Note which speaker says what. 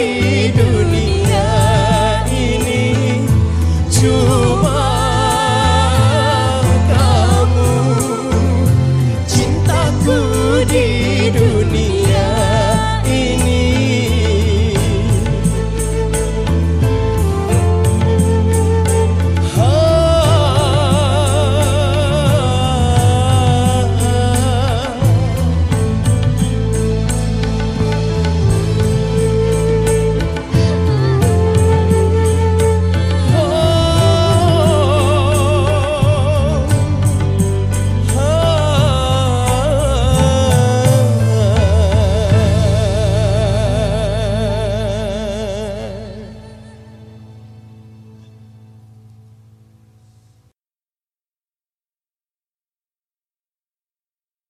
Speaker 1: You.